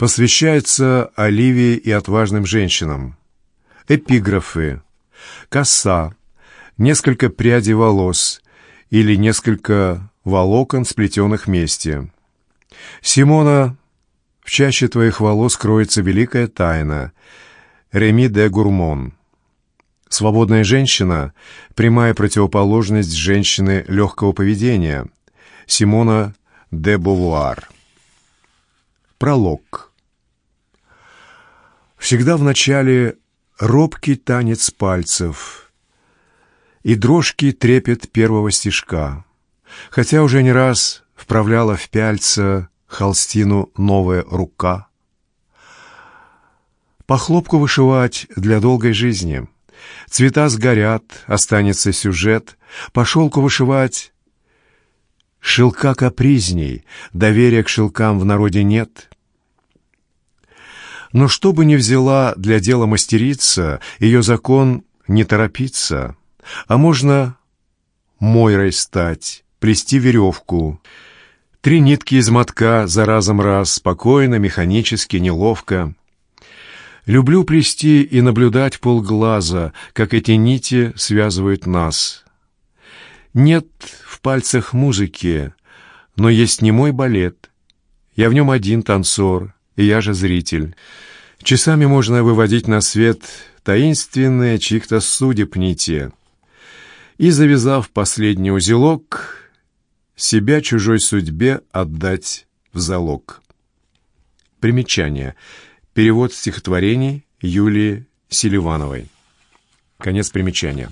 Посвящается Оливии и отважным женщинам. Эпиграфы. Коса. Несколько прядей волос или несколько волокон, сплетенных вместе. Симона, в чаще твоих волос кроется великая тайна. Реми де Гурмон. Свободная женщина — прямая противоположность женщины легкого поведения. Симона де Бовуар. Пролог. Всегда в начале робкий танец пальцев и дрожки трепет первого стежка, хотя уже не раз вправляла в пяльца холстину новая рука. По хлопку вышивать для долгой жизни — Цвета сгорят, останется сюжет. По шелку вышивать шелка капризней, доверия к шелкам в народе нет. Но что бы ни взяла для дела мастерица, ее закон не торопиться, а можно мойрой стать, плести веревку. Три нитки из мотка за разом раз, спокойно, механически, неловко. Люблю плести и наблюдать полглаза, как эти нити связывают нас. Нет в пальцах музыки, но есть не мой балет. Я в нем один танцор, и я же зритель. Часами можно выводить на свет таинственные чьих-то судеб нити. И, завязав последний узелок, себя чужой судьбе отдать в залог. Примечание — Перевод стихотворений Юлии Селивановой. Конец примечания.